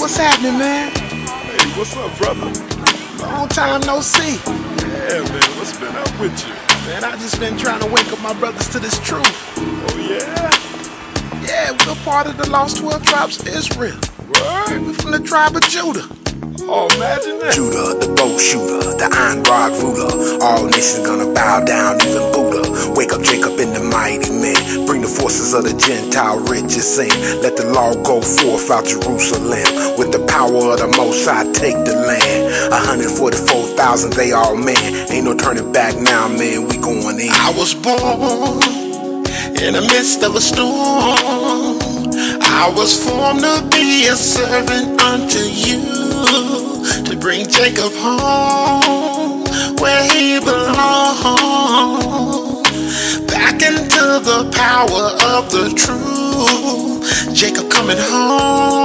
what's happening, man? Hey, what's up, brother? Long time no see. Yeah, man, what's been up with you? Man, I just been trying to wake up my brothers to this truth. Oh, yeah? Yeah, we're part of the lost 12 tribes of Israel. Word? We're from the tribe of Judah. Oh, imagine that. Judah, the bow shooter, the iron rod ruler. All nations gonna bow down, even Buddha. Forces of the Gentile riches in. Let the law go forth out Jerusalem. With the power of the Most High, take the land. 144,000, they all men. Ain't no turning back now, man. We going in. I was born in the midst of a storm. I was formed to be a servant unto you. To bring Jacob home the power of the truth. Jacob coming home.